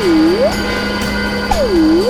嗯嗯